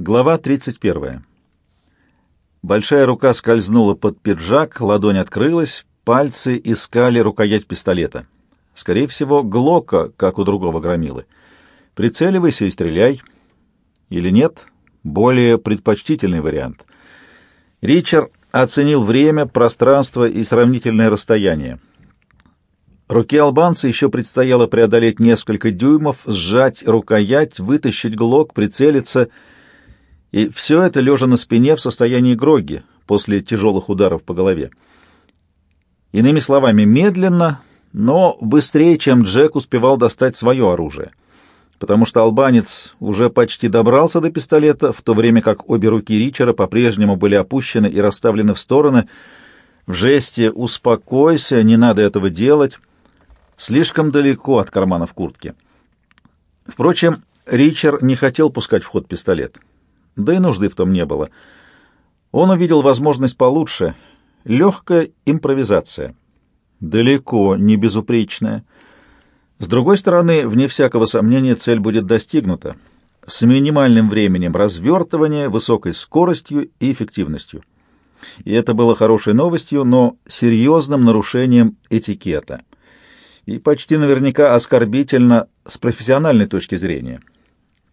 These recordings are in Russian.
Глава 31. Большая рука скользнула под пиджак, ладонь открылась, пальцы искали рукоять пистолета. Скорее всего, Глока, как у другого громилы. Прицеливайся и стреляй. Или нет? Более предпочтительный вариант. Ричард оценил время, пространство и сравнительное расстояние. Руке албанца еще предстояло преодолеть несколько дюймов, сжать рукоять, вытащить глок, прицелиться — и все это лежа на спине в состоянии гроги после тяжелых ударов по голове. Иными словами, медленно, но быстрее, чем Джек успевал достать свое оружие, потому что албанец уже почти добрался до пистолета, в то время как обе руки Ричера по-прежнему были опущены и расставлены в стороны, в жесте «успокойся, не надо этого делать», слишком далеко от кармана в куртке. Впрочем, Ричард не хотел пускать в ход пистолет да и нужды в том не было. Он увидел возможность получше — легкая импровизация. Далеко не безупречная. С другой стороны, вне всякого сомнения, цель будет достигнута с минимальным временем развертывания, высокой скоростью и эффективностью. И это было хорошей новостью, но серьезным нарушением этикета. И почти наверняка оскорбительно с профессиональной точки зрения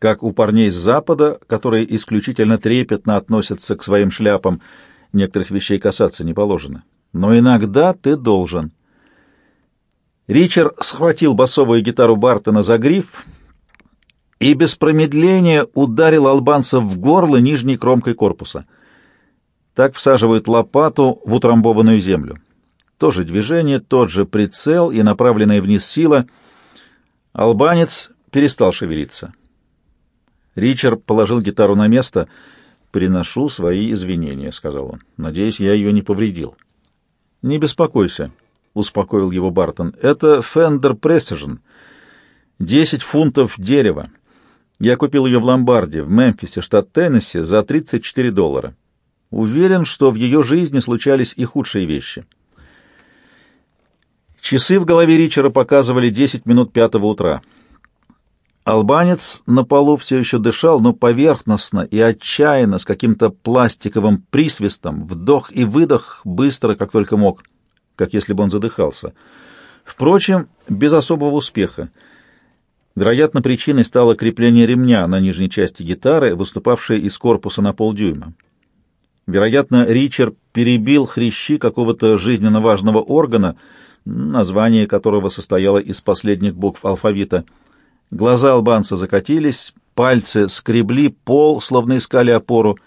как у парней с Запада, которые исключительно трепетно относятся к своим шляпам, некоторых вещей касаться не положено. Но иногда ты должен. Ричард схватил басовую гитару Бартона за гриф и без промедления ударил албанца в горло нижней кромкой корпуса. Так всаживают лопату в утрамбованную землю. То же движение, тот же прицел и направленная вниз сила. Албанец перестал шевелиться. Ричард положил гитару на место. «Приношу свои извинения», — сказал он. «Надеюсь, я ее не повредил». «Не беспокойся», — успокоил его Бартон. «Это Fender Precision. Десять фунтов дерева. Я купил ее в ломбарде в Мемфисе, штат Теннесси, за 34 доллара. Уверен, что в ее жизни случались и худшие вещи». Часы в голове Ричера показывали 10 минут пятого утра. Албанец на полу все еще дышал, но поверхностно и отчаянно, с каким-то пластиковым присвистом, вдох и выдох быстро, как только мог, как если бы он задыхался. Впрочем, без особого успеха. Вероятно, причиной стало крепление ремня на нижней части гитары, выступавшей из корпуса на полдюйма. Вероятно, Ричард перебил хрящи какого-то жизненно важного органа, название которого состояло из последних букв алфавита — Глаза албанца закатились, пальцы скребли пол, словно искали опору.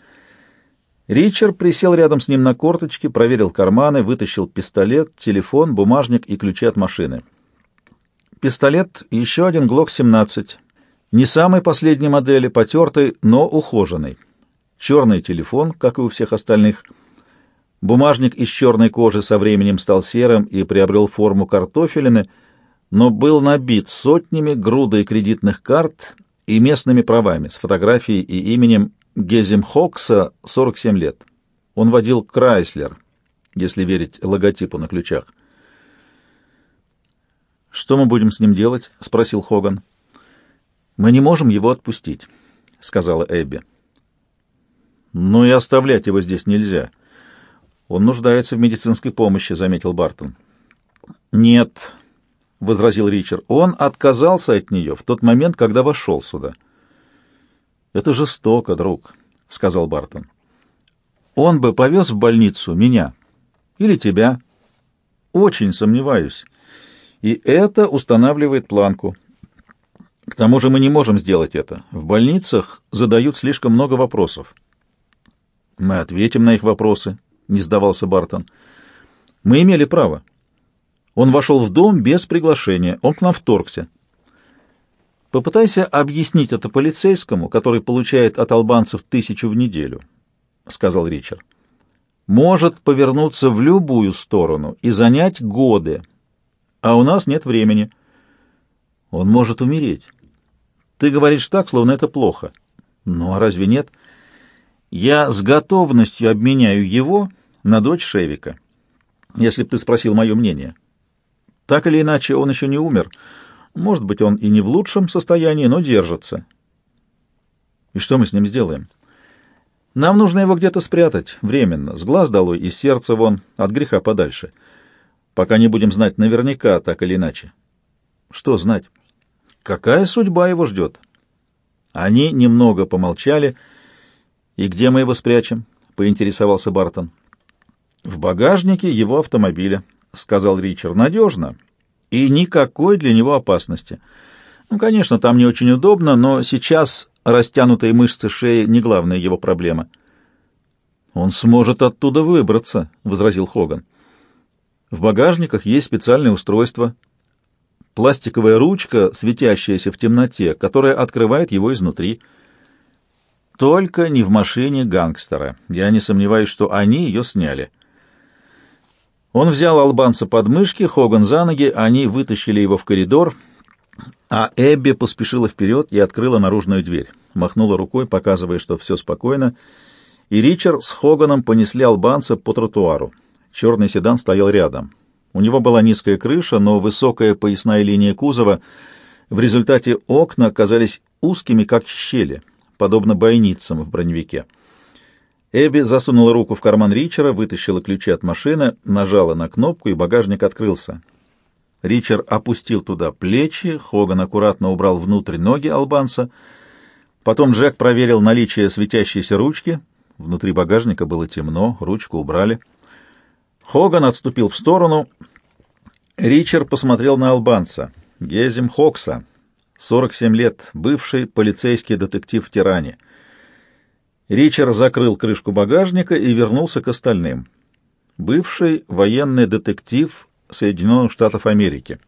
Ричард присел рядом с ним на корточки, проверил карманы, вытащил пистолет, телефон, бумажник и ключи от машины. Пистолет — еще один ГЛОК-17. Не самой последней модели, потертый, но ухоженный. Черный телефон, как и у всех остальных. Бумажник из черной кожи со временем стал серым и приобрел форму картофелины — но был набит сотнями грудой кредитных карт и местными правами с фотографией и именем Гезем Хокса, 47 лет. Он водил Крайслер, если верить логотипу на ключах. «Что мы будем с ним делать?» — спросил Хоган. «Мы не можем его отпустить», — сказала Эбби. «Но и оставлять его здесь нельзя. Он нуждается в медицинской помощи», — заметил Бартон. «Нет», — возразил Ричард. «Он отказался от нее в тот момент, когда вошел сюда». «Это жестоко, друг», — сказал Бартон. «Он бы повез в больницу меня или тебя. Очень сомневаюсь. И это устанавливает планку. К тому же мы не можем сделать это. В больницах задают слишком много вопросов». «Мы ответим на их вопросы», — не сдавался Бартон. «Мы имели право». Он вошел в дом без приглашения. Он к нам вторгся. Попытайся объяснить это полицейскому, который получает от албанцев тысячу в неделю, — сказал Ричард. Может повернуться в любую сторону и занять годы, а у нас нет времени. Он может умереть. Ты говоришь так, словно это плохо. Ну, а разве нет? Я с готовностью обменяю его на дочь Шевика, если б ты спросил мое мнение. Так или иначе, он еще не умер. Может быть, он и не в лучшем состоянии, но держится. И что мы с ним сделаем? Нам нужно его где-то спрятать, временно, с глаз долой и сердца вон, от греха подальше, пока не будем знать наверняка, так или иначе. Что знать? Какая судьба его ждет? Они немного помолчали. «И где мы его спрячем?» — поинтересовался Бартон. «В багажнике его автомобиля», — сказал Ричард. «Надежно. И никакой для него опасности. Ну, конечно, там не очень удобно, но сейчас Растянутые мышцы шеи — не главная его проблема. «Он сможет оттуда выбраться», — возразил Хоган. «В багажниках есть специальное устройство. Пластиковая ручка, светящаяся в темноте, которая открывает его изнутри. Только не в машине гангстера. Я не сомневаюсь, что они ее сняли». Он взял албанца под мышки, Хоган за ноги, они вытащили его в коридор — а Эбби поспешила вперед и открыла наружную дверь. Махнула рукой, показывая, что все спокойно, и Ричард с Хоганом понесли албанца по тротуару. Черный седан стоял рядом. У него была низкая крыша, но высокая поясная линия кузова. В результате окна казались узкими, как щели, подобно бойницам в броневике. Эбби засунула руку в карман Ричера, вытащила ключи от машины, нажала на кнопку, и багажник открылся. Ричард опустил туда плечи, Хоган аккуратно убрал внутрь ноги албанца. Потом Джек проверил наличие светящейся ручки. Внутри багажника было темно, ручку убрали. Хоган отступил в сторону. Ричард посмотрел на албанца. Гезем Хокса, 47 лет, бывший полицейский детектив в Тиране. Ричард закрыл крышку багажника и вернулся к остальным. Бывший военный детектив Соединенных Штатов Америки.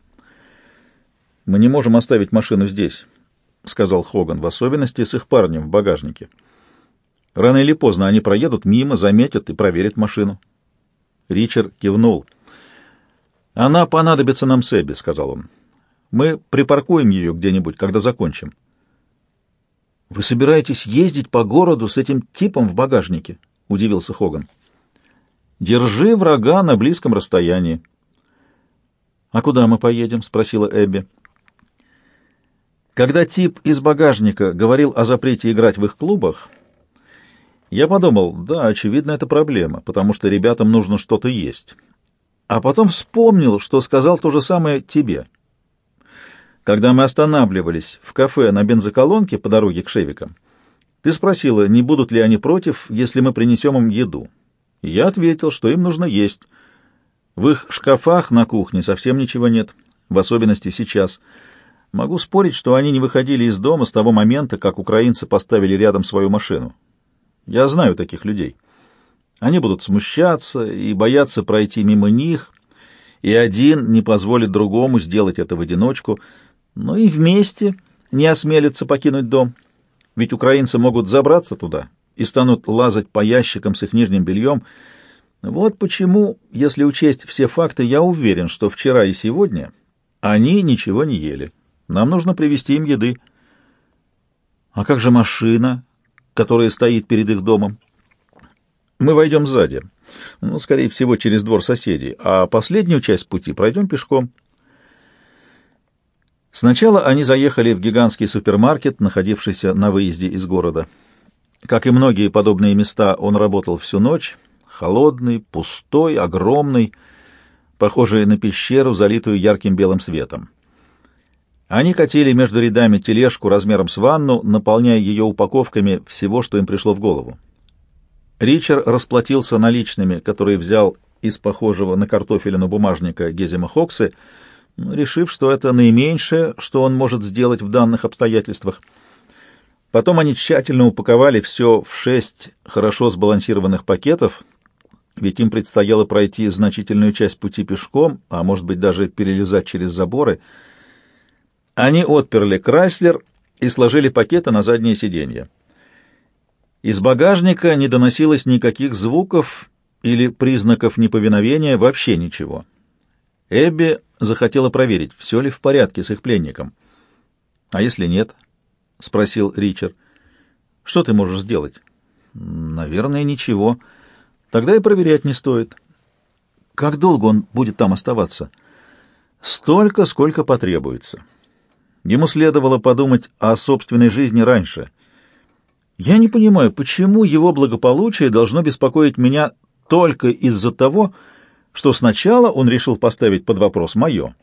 «Мы не можем оставить машину здесь», — сказал Хоган, в особенности с их парнем в багажнике. «Рано или поздно они проедут мимо, заметят и проверят машину». Ричард кивнул. «Она понадобится нам с Эбби», — сказал он. «Мы припаркуем ее где-нибудь, когда закончим». «Вы собираетесь ездить по городу с этим типом в багажнике?» — удивился Хоган. «Держи врага на близком расстоянии», «А куда мы поедем?» — спросила Эбби. Когда тип из багажника говорил о запрете играть в их клубах, я подумал, да, очевидно, это проблема, потому что ребятам нужно что-то есть. А потом вспомнил, что сказал то же самое тебе. Когда мы останавливались в кафе на бензоколонке по дороге к Шевикам, ты спросила, не будут ли они против, если мы принесем им еду. я ответил, что им нужно есть — в их шкафах на кухне совсем ничего нет, в особенности сейчас. Могу спорить, что они не выходили из дома с того момента, как украинцы поставили рядом свою машину. Я знаю таких людей. Они будут смущаться и бояться пройти мимо них, и один не позволит другому сделать это в одиночку, но и вместе не осмелятся покинуть дом. Ведь украинцы могут забраться туда и станут лазать по ящикам с их нижним бельем, вот почему, если учесть все факты, я уверен, что вчера и сегодня они ничего не ели. Нам нужно привезти им еды. А как же машина, которая стоит перед их домом? Мы войдем сзади, ну, скорее всего, через двор соседей, а последнюю часть пути пройдем пешком. Сначала они заехали в гигантский супермаркет, находившийся на выезде из города. Как и многие подобные места, он работал всю ночь, холодный, пустой, огромный, похожий на пещеру, залитую ярким белым светом. Они катили между рядами тележку размером с ванну, наполняя ее упаковками всего, что им пришло в голову. Ричард расплатился наличными, которые взял из похожего на картофелину бумажника Гезема Хоксы, решив, что это наименьшее, что он может сделать в данных обстоятельствах. Потом они тщательно упаковали все в шесть хорошо сбалансированных пакетов, ведь им предстояло пройти значительную часть пути пешком, а может быть даже перелезать через заборы. Они отперли Крайслер и сложили пакеты на заднее сиденье. Из багажника не доносилось никаких звуков или признаков неповиновения, вообще ничего. Эбби захотела проверить, все ли в порядке с их пленником. «А если нет?» — спросил Ричард. «Что ты можешь сделать?» «Наверное, ничего». Тогда и проверять не стоит. Как долго он будет там оставаться? Столько, сколько потребуется. Ему следовало подумать о собственной жизни раньше. Я не понимаю, почему его благополучие должно беспокоить меня только из-за того, что сначала он решил поставить под вопрос мое.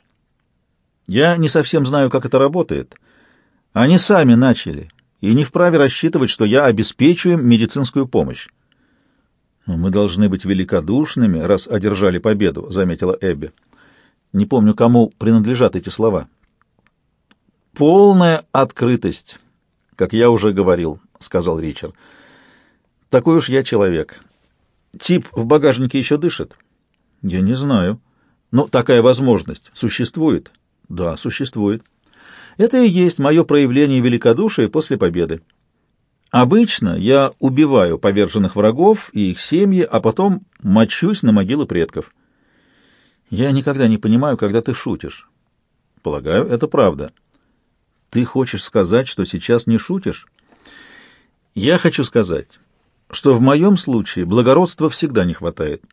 Я не совсем знаю, как это работает. Они сами начали, и не вправе рассчитывать, что я обеспечу им медицинскую помощь. «Но мы должны быть великодушными, раз одержали победу», — заметила Эбби. Не помню, кому принадлежат эти слова. «Полная открытость, как я уже говорил», — сказал Ричард. «Такой уж я человек. Тип в багажнике еще дышит?» «Я не знаю. Но такая возможность существует?» «Да, существует. Это и есть мое проявление великодушия после победы. Обычно я убиваю поверженных врагов и их семьи, а потом мочусь на могилы предков. Я никогда не понимаю, когда ты шутишь. Полагаю, это правда. Ты хочешь сказать, что сейчас не шутишь? Я хочу сказать, что в моем случае благородства всегда не хватает.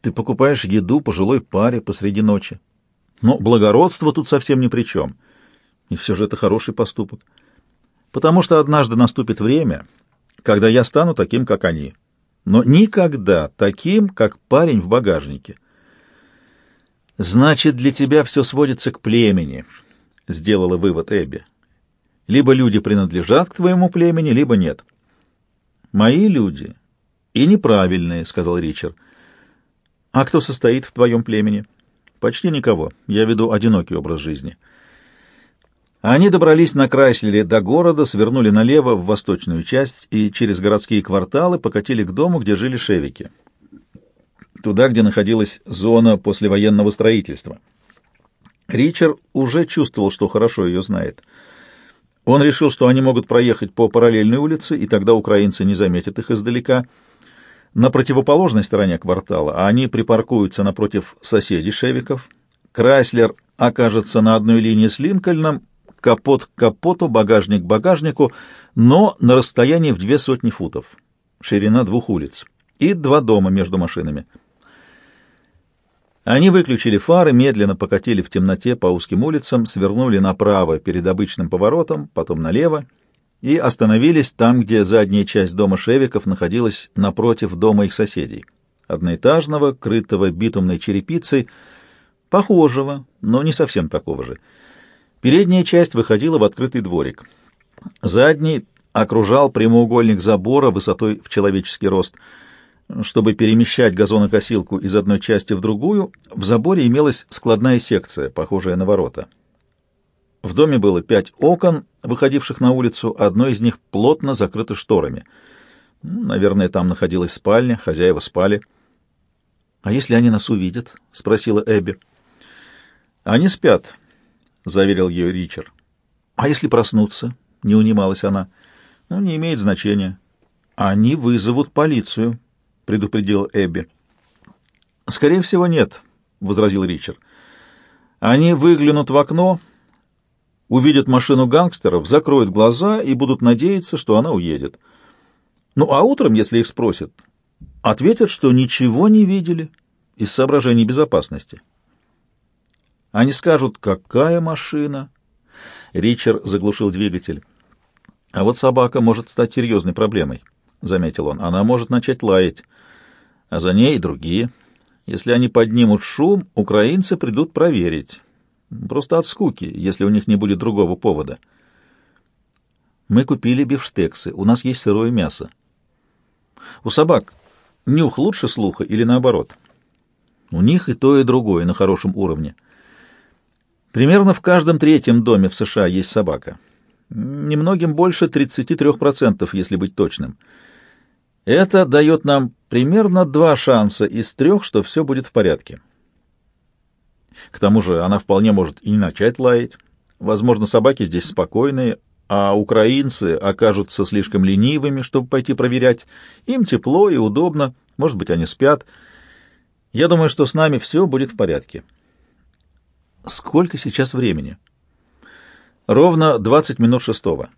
Ты покупаешь еду пожилой паре посреди ночи. Но благородство тут совсем ни при чем. И все же это хороший поступок. Потому что однажды наступит время, когда я стану таким, как они. Но никогда таким, как парень в багажнике. Значит, для тебя все сводится к племени, — сделала вывод Эбби. Либо люди принадлежат к твоему племени, либо нет. Мои люди и неправильные, — сказал Ричард. А кто состоит в твоем племени? Почти никого. Я веду одинокий образ жизни. — они добрались на Крайслере до города, свернули налево в восточную часть и через городские кварталы покатили к дому, где жили шевики. Туда, где находилась зона послевоенного строительства. Ричард уже чувствовал, что хорошо ее знает. Он решил, что они могут проехать по параллельной улице, и тогда украинцы не заметят их издалека. На противоположной стороне квартала а они припаркуются напротив соседей Шевиков. Крайслер окажется на одной линии с Линкольном, капот к капоту, багажник к багажнику, но на расстоянии в две сотни футов, ширина двух улиц, и два дома между машинами. Они выключили фары, медленно покатили в темноте по узким улицам, свернули направо перед обычным поворотом, потом налево, и остановились там, где задняя часть дома Шевиков находилась напротив дома их соседей, одноэтажного, крытого битумной черепицей, похожего, но не совсем такого же. Передняя часть выходила в открытый дворик. Задний окружал прямоугольник забора высотой в человеческий рост. Чтобы перемещать газонокосилку из одной части в другую, в заборе имелась складная секция, похожая на ворота. В доме было пять окон, выходивших на улицу, одно из них плотно закрыто шторами. Наверное, там находилась спальня, хозяева спали. — А если они нас увидят? — спросила Эбби. — Они спят, — заверил ее Ричард. «А если проснуться?» — не унималась она. «Ну, не имеет значения». «Они вызовут полицию», — предупредил Эбби. «Скорее всего, нет», — возразил Ричард. «Они выглянут в окно, увидят машину гангстеров, закроют глаза и будут надеяться, что она уедет. Ну, а утром, если их спросят, ответят, что ничего не видели из соображений безопасности». Они скажут, какая машина. Ричард заглушил двигатель. А вот собака может стать серьезной проблемой, заметил он. Она может начать лаять, а за ней и другие. Если они поднимут шум, украинцы придут проверить. Просто от скуки, если у них не будет другого повода. Мы купили бифштексы, у нас есть сырое мясо. У собак нюх лучше слуха или наоборот? У них и то, и другое на хорошем уровне. Примерно в каждом третьем доме в США есть собака. Немногим больше 33%, если быть точным. Это дает нам примерно два шанса из трех, что все будет в порядке. К тому же она вполне может и не начать лаять. Возможно, собаки здесь спокойные, а украинцы окажутся слишком ленивыми, чтобы пойти проверять. Им тепло и удобно, может быть, они спят. Я думаю, что с нами все будет в порядке. Сколько сейчас времени? Ровно двадцать минут шестого.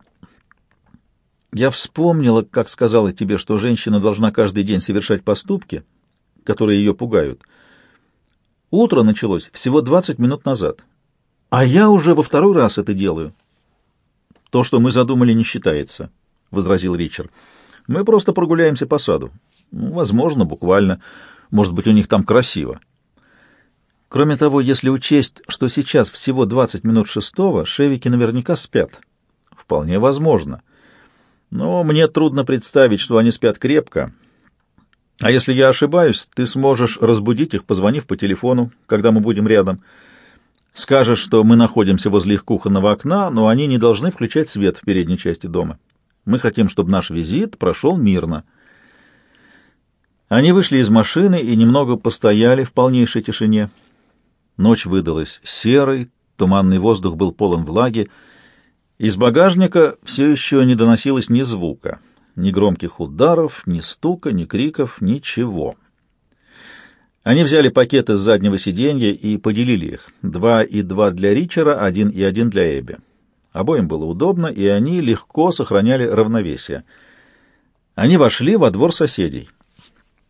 Я вспомнила, как сказала тебе, что женщина должна каждый день совершать поступки, которые ее пугают. Утро началось всего двадцать минут назад, а я уже во второй раз это делаю. То, что мы задумали, не считается. возразил Ричард. «Мы просто прогуляемся по саду. Ну, возможно, буквально. Может быть, у них там красиво». Кроме того, если учесть, что сейчас всего 20 минут шестого, шевики наверняка спят. Вполне возможно. Но мне трудно представить, что они спят крепко. А если я ошибаюсь, ты сможешь разбудить их, позвонив по телефону, когда мы будем рядом. Скажешь, что мы находимся возле их кухонного окна, но они не должны включать свет в передней части дома. Мы хотим, чтобы наш визит прошел мирно. Они вышли из машины и немного постояли в полнейшей тишине. Ночь выдалась серой, туманный воздух был полон влаги. Из багажника все еще не доносилось ни звука, ни громких ударов, ни стука, ни криков, ничего. Они взяли пакеты с заднего сиденья и поделили их. Два и два для Ричера, один и один для Эбби. Обоим было удобно, и они легко сохраняли равновесие. Они вошли во двор соседей —